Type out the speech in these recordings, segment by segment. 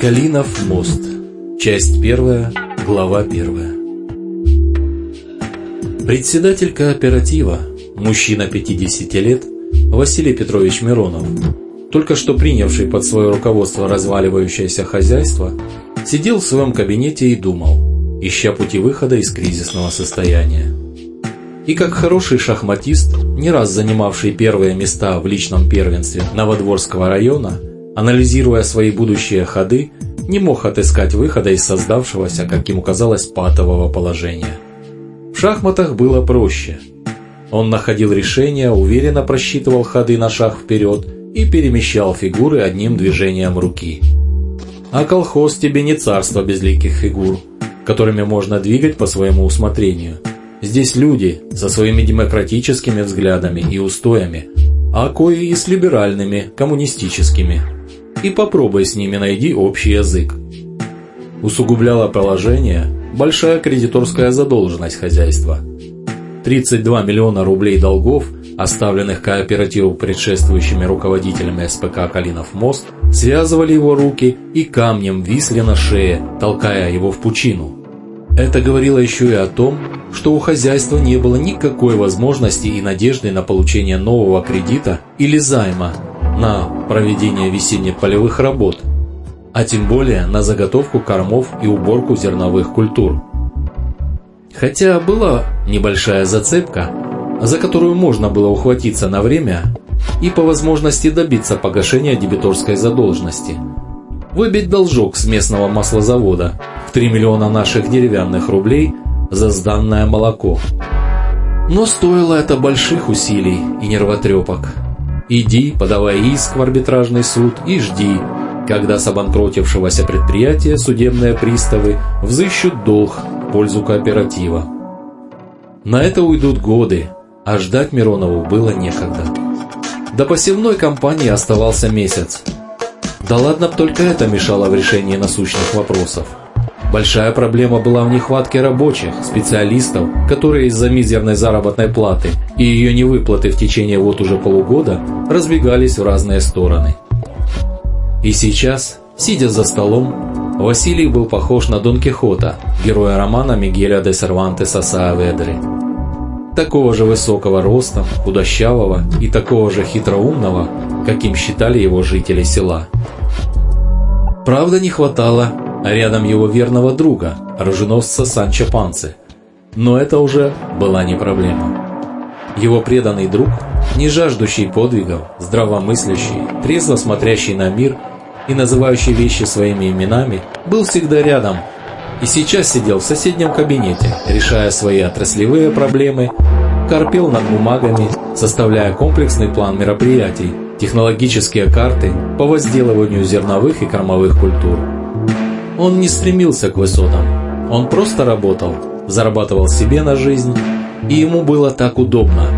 Калинов мост. Часть первая, глава первая. Председатель кооператива, мужчина 50 лет, Василий Петрович Миронов, только что принявший под свое руководство разваливающееся хозяйство, сидел в своем кабинете и думал, ища пути выхода из кризисного состояния. И как хороший шахматист, не раз занимавший первые места в личном первенстве Новодворского района, анализируя свои будущие ходы, не мог отыскать выхода из создавшегося, как ему казалось, патового положения. В шахматах было проще. Он находил решения, уверенно просчитывал ходы на шаг вперед и перемещал фигуры одним движением руки. А колхоз тебе не царство безликих фигур, которыми можно двигать по своему усмотрению. Здесь люди со своими демократическими взглядами и устоями, а кои и с либеральными, коммунистическими – и попробуй с ними найди общий язык. Усугубляла положение большая кредиторская задолженность хозяйства. 32 миллиона рублей долгов, оставленных кооперативу предшествующими руководителями СПК «Калинов мост», связывали его руки и камнем висли на шее, толкая его в пучину. Это говорило еще и о том, что у хозяйства не было никакой возможности и надежды на получение нового кредита или займа на проведение весенних полевых работ, а тем более на заготовку кормов и уборку зерновых культур. Хотя была небольшая зацепка, за которую можно было ухватиться на время и по возможности добиться погашения дебиторской задолженности. Выбить должок с местного маслозавода в 3 миллиона наших деревянных рублей за сданное молоко. Но стоило это больших усилий и нервотрепок. Иди, подавай иск в арбитражный суд и жди, когда с обанкротившегося предприятия судебные приставы взыщут долг в пользу кооператива. На это уйдут годы, а ждать Миронову было некогда. До посевной кампании оставался месяц. Да ладно б только это мешало в решении насущных вопросов. Большая проблема была в нехватке рабочих, специалистов, которые из-за мизерной заработной платы и ее невыплаты в течение вот уже полугода разбегались в разные стороны. И сейчас, сидя за столом, Василий был похож на Дон Кихота, героя романа Мигеля де Сервантеса Сааведри. Такого же высокого роста, худощавого и такого же хитроумного, каким считали его жители села. Правда, не хватало а рядом его верного друга, оруженосца Санчо Панцы. Но это уже была не проблема. Его преданный друг, не жаждущий подвигов, здравомыслящий, трезво смотрящий на мир и называющий вещи своими именами, был всегда рядом и сейчас сидел в соседнем кабинете, решая свои отраслевые проблемы, корпел над бумагами, составляя комплексный план мероприятий, технологические карты по возделыванию зерновых и кормовых культур. Он не стремился к высотам. Он просто работал, зарабатывал себе на жизнь, и ему было так удобно.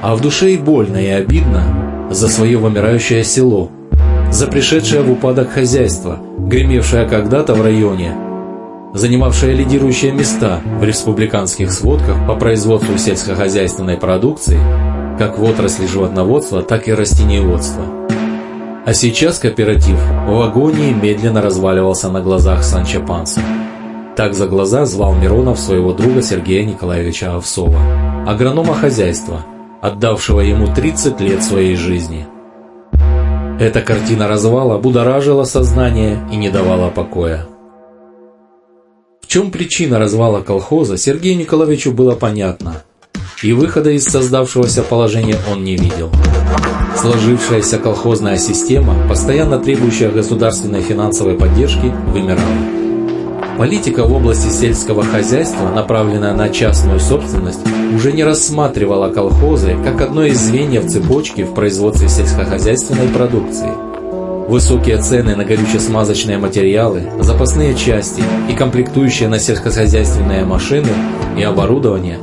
А в душе и больно, и обидно за свое вымирающее село, за пришедшее в упадок хозяйство, гремевшее когда-то в районе, занимавшее лидирующие места в республиканских сводках по производству сельскохозяйственной продукции, как в отрасли животноводства, так и растениеводства. А сейчас кооператив в агонии медленно разваливался на глазах Санчо Панса. Так за глаза звал Миронов своего друга Сергея Николаевича Овсова, агронома хозяйства, отдавшего ему 30 лет своей жизни. Эта картина развала будоражила сознание и не давала покоя. В чем причина развала колхоза, Сергею Николаевичу было понятно, и выхода из создавшегося положения он не видел. Сложившаяся колхозная система, постоянно требующая государственной финансовой поддержки, вымирала. Политика в области сельского хозяйства, направленная на частную собственность, уже не рассматривала колхозы как одно из звеньев цепочки в производстве сельскохозяйственной продукции. Высокие цены на горюче-смазочные материалы, запасные части и комплектующие на сельскохозяйственные машины и оборудование,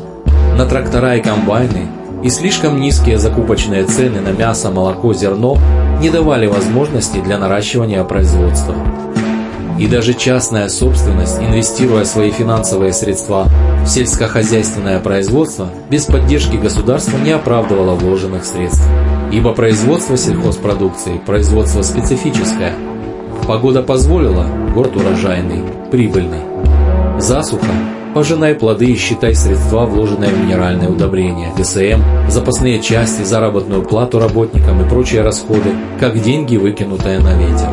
на трактора и комбайны и слишком низкие закупочные цены на мясо, молоко, зерно не давали возможности для наращивания производства. И даже частная собственность, инвестируя свои финансовые средства в сельскохозяйственное производство, без поддержки государства не оправдывала вложенных средств. Ибо производство сельхозпродукции – производство специфическое. Погода позволила, город урожайный, прибыльный. Засуха, пожинай плоды и считай средства, вложенные в минеральные удобрения, ГСМ, запасные части, заработную плату работникам и прочие расходы, как деньги, выкинутые на ветер.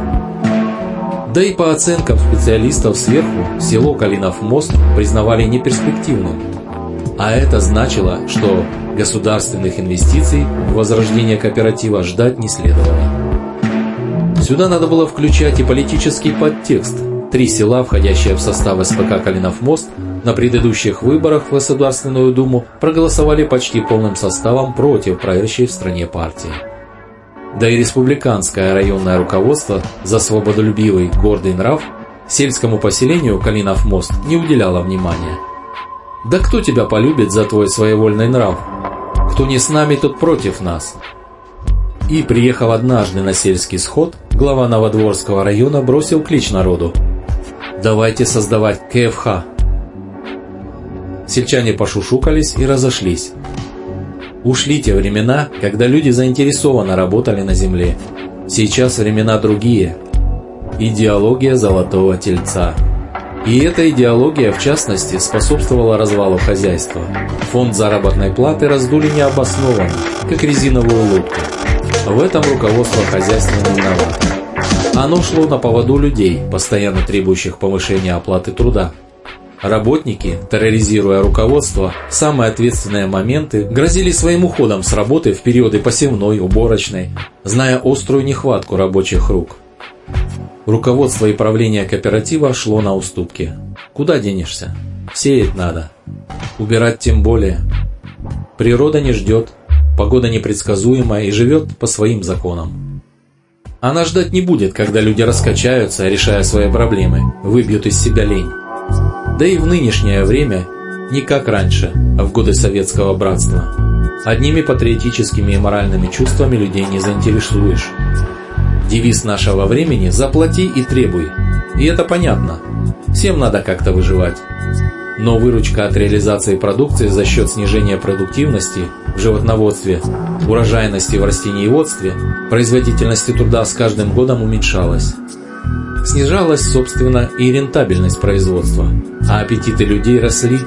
Да и по оценкам специалистов сверху, село Калинов мост признавали неперспективным. А это значило, что государственных инвестиций в возрождение кооператива ждать не следовало. Сюда надо было включать и политический подтекст. Три села, входящие в состав СПК «Калинов мост», на предыдущих выборах в Государственную Думу проголосовали почти полным составом против правящей в стране партии. Да и республиканское районное руководство за свободолюбивый гордый нрав сельскому поселению Калинов мост не уделяло внимания. Да кто тебя полюбит за твой своевольный нрав? Кто не с нами, тот против нас. И, приехав однажды на сельский сход, глава Новодворского района бросил клич народу. «Давайте создавать КФХ». Сельчане пошушукались и разошлись. Ушли те времена, когда люди заинтересованно работали на земле. Сейчас времена другие. Идеология золотого тельца. И эта идеология, в частности, способствовала развалу хозяйства. Фонд заработной платы раздули необоснованно, как резиновую лодку. В этом руководство хозяйства не виновато. Оно шло на поводу людей, постоянно требующих повышения оплаты труда. Работники, терроризируя руководство, в самые ответственные моменты грозили своим уходом с работы в периоды посевной, уборочной, зная острую нехватку рабочих рук. Руководство и правление кооператива шло на уступки. Куда денешься? Сеять надо. Убирать тем более. Природа не ждет, погода непредсказуемая и живет по своим законам. Она ждать не будет, когда люди раскачаются, решая свои проблемы, выбьют из себя лень. Да и в нынешнее время не как раньше, а в годы советского братства. Одними патриотическими и моральными чувствами людей не заинтересуешь. Девиз нашего времени «Заплати и требуй». И это понятно. Всем надо как-то выживать. Но выручка от реализации продукции за счет снижения продуктивности в животноводстве, урожайности в растениеводстве, производительности труда с каждым годом уменьшалась. Снижалась, собственно, и рентабельность производства, а аппетиты людей росли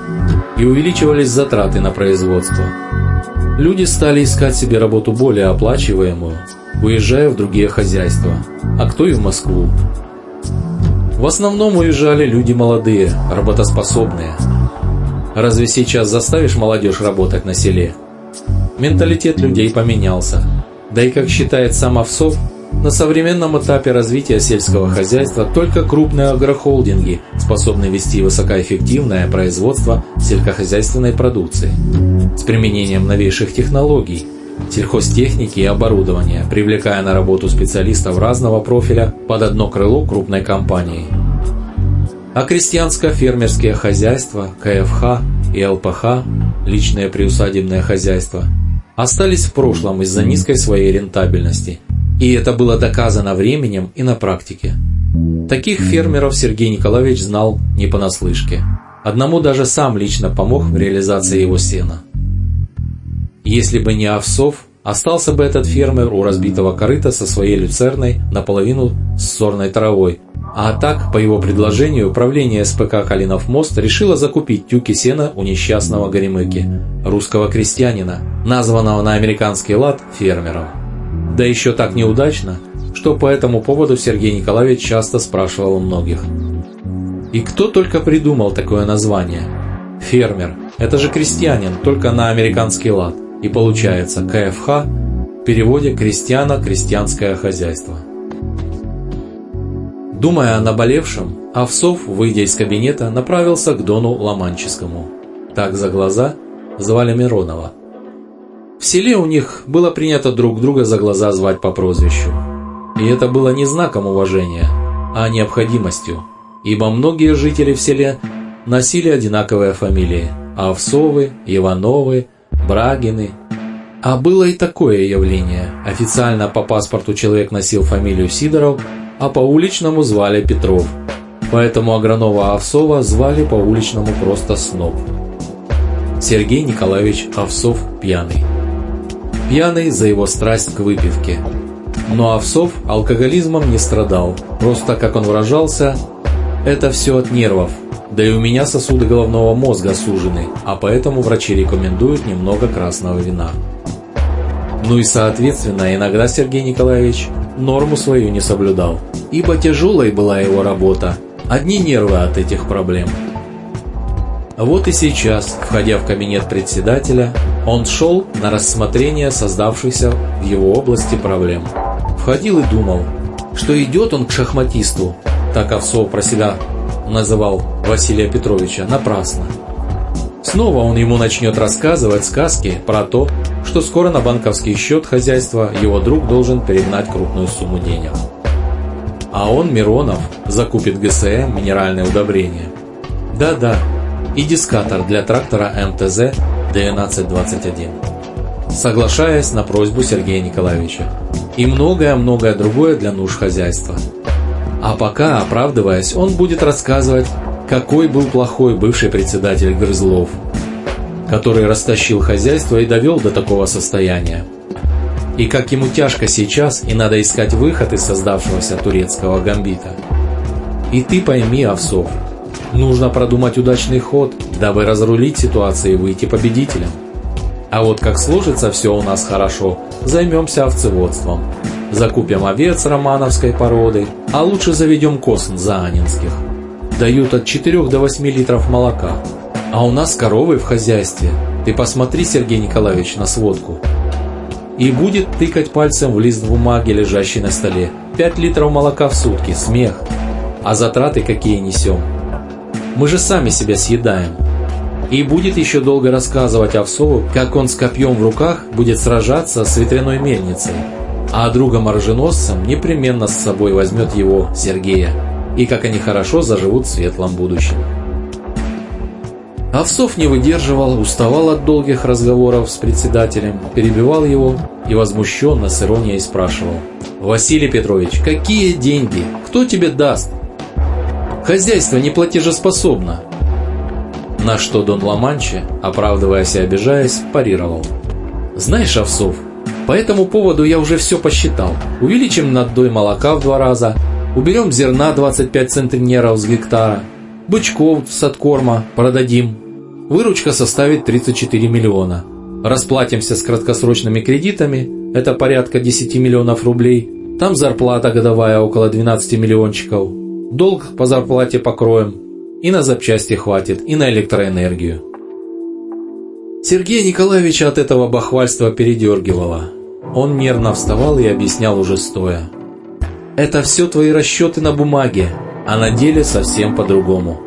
и увеличивались затраты на производство. Люди стали искать себе работу более оплачиваемую, уезжая в другие хозяйства, а кто и в Москву. В основном уезжали люди молодые, работоспособные. Разве сейчас заставишь молодежь работать на селе? Менталитет людей поменялся. Да и, как считает сам Овсов, на современном этапе развития сельского хозяйства только крупные агрохолдинги способны вести высокоэффективное производство сельскохозяйственной продукции с применением новейших технологий, сельхозтехники и оборудования, привлекая на работу специалистов разного профиля под одно крыло крупной компании. А крестьянско-фермерские хозяйства, КФХ и ЛПХ, личное приусадебное хозяйство, остались в прошлом из-за низкой своей рентабельности – и это было доказано временем и на практике. Таких фермеров Сергей Николаевич знал не понаслышке. Одному даже сам лично помог в реализации его сена. Если бы не овсов, остался бы этот фермер у разбитого корыта со своей люцерной наполовину сорной травой. А так, по его предложению, управление СПК «Калинов мост» решило закупить тюки сена у несчастного Горемыки, русского крестьянина, названного на американский лад фермером. Да еще так неудачно, что по этому поводу Сергей Николаевич часто спрашивал у многих. И кто только придумал такое название? Фермер. Это же крестьянин, только на американский лад. И получается КФХ в переводе «крестьяно-крестьянское хозяйство». Думая о наболевшем, Овсов, выйдя из кабинета, направился к Дону Ломанческому. Так за глаза звали Миронова – в селе у них было принято друг друга за глаза звать по прозвищу. И это было не знаком уважения, а необходимостью, ибо многие жители в селе носили одинаковые фамилии – Овсовы, Ивановы, Брагины. А было и такое явление. Официально по паспорту человек носил фамилию Сидоров, а по уличному звали Петров. Поэтому Агранова Овсова звали по уличному просто Сноб. Сергей Николаевич Овсов пьяный пьяный за его страсть к выпивке. Но Овсов алкоголизмом не страдал. Просто, как он выражался, это все от нервов. Да и у меня сосуды головного мозга сужены, а поэтому врачи рекомендуют немного красного вина. Ну и соответственно, иногда Сергей Николаевич норму свою не соблюдал, ибо тяжелой была его работа, одни нервы от этих проблем. Вот и сейчас, входя в кабинет председателя, он шел на рассмотрение создавшихся в его области проблем. Входил и думал, что идет он к шахматисту, так Овсов про себя называл Василия Петровича, напрасно. Снова он ему начнет рассказывать сказки про то, что скоро на банковский счет хозяйства его друг должен перегнать крупную сумму денег. А он, Миронов, закупит ГСМ минеральные удобрения. Да-да, и дискатор для трактора МТЗ д Соглашаясь на просьбу Сергея Николаевича. И многое-многое другое для нужд хозяйства. А пока, оправдываясь, он будет рассказывать, какой был плохой бывший председатель Грызлов, который растащил хозяйство и довел до такого состояния. И как ему тяжко сейчас, и надо искать выход из создавшегося турецкого гамбита. И ты пойми, Овсов, нужно продумать удачный ход, дабы разрулить ситуацию и выйти победителем. А вот как сложится все у нас хорошо, займемся овцеводством. Закупим овец романовской породы, а лучше заведем косм заанинских. Дают от 4 до 8 литров молока. А у нас коровы в хозяйстве. Ты посмотри, Сергей Николаевич, на сводку. И будет тыкать пальцем в лист бумаги, лежащий на столе. 5 литров молока в сутки, смех. А затраты какие несем? Мы же сами себя съедаем. И будет еще долго рассказывать Овсову, как он с копьем в руках будет сражаться с ветряной мельницей а другом-оруженосцем непременно с собой возьмет его, Сергея, и как они хорошо заживут в светлом будущем. Овсов не выдерживал, уставал от долгих разговоров с председателем, перебивал его и возмущенно с иронией спрашивал. «Василий Петрович, какие деньги? Кто тебе даст? Хозяйство не платежеспособно». На что Дон Ламанче, оправдываясь и обижаясь, парировал. «Знаешь, Овсов, по этому поводу я уже все посчитал. Увеличим наддой молока в два раза, уберем зерна 25 центнеров с гектара, бычков с откорма продадим. Выручка составит 34 миллиона. Расплатимся с краткосрочными кредитами, это порядка 10 миллионов рублей. Там зарплата годовая около 12 миллиончиков. Долг по зарплате покроем. И на запчасти хватит, и на электроэнергию. Сергея Николаевича от этого бахвальства передергивало. Он нервно вставал и объяснял уже стоя. «Это все твои расчеты на бумаге, а на деле совсем по-другому.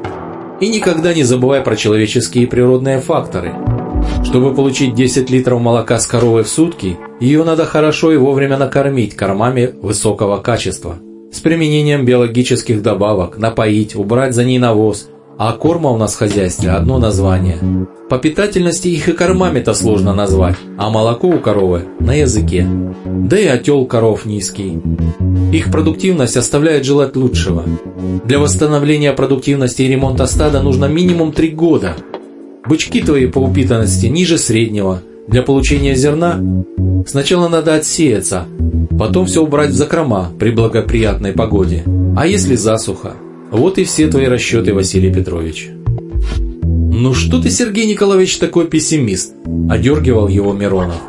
И никогда не забывай про человеческие и природные факторы. Чтобы получить 10 литров молока с коровы в сутки, ее надо хорошо и вовремя накормить кормами высокого качества. С применением биологических добавок, напоить, убрать за ней навоз, а корма у нас в хозяйстве одно название. По питательности их и кормами-то сложно назвать, а молоко у коровы на языке. Да и отел коров низкий. Их продуктивность оставляет желать лучшего. Для восстановления продуктивности и ремонта стада нужно минимум 3 года. Бычки твои по упитанности ниже среднего. Для получения зерна сначала надо отсеяться, потом все убрать в закрома при благоприятной погоде. А если засуха? Вот и все твои расчеты, Василий Петрович. «Ну что ты, Сергей Николаевич, такой пессимист?» – одергивал его Миронов.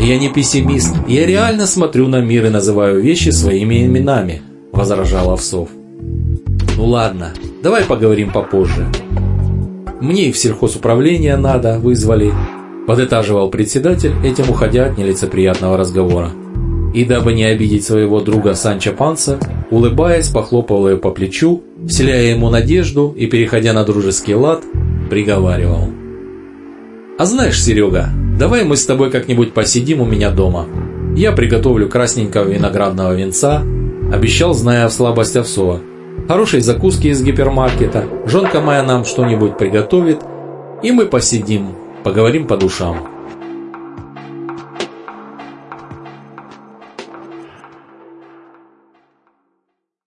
«Я не пессимист, я реально смотрю на мир и называю вещи своими именами», – возражал Овсов. «Ну ладно, давай поговорим попозже. Мне и в сельхозуправление надо, вызвали», – подытаживал председатель, этим уходя от нелицеприятного разговора и дабы не обидеть своего друга Санчо Панса, улыбаясь, похлопал его по плечу, вселяя ему надежду и, переходя на дружеский лад, приговаривал. «А знаешь, Серега, давай мы с тобой как-нибудь посидим у меня дома. Я приготовлю красненького виноградного венца, обещал, зная слабость Овсова. Хорошей закуски из гипермаркета, жонка моя нам что-нибудь приготовит, и мы посидим, поговорим по душам».